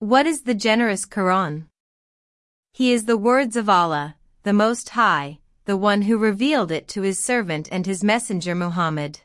What is the generous Quran? He is the words of Allah, the Most High, the one who revealed it to his servant and his messenger Muhammad.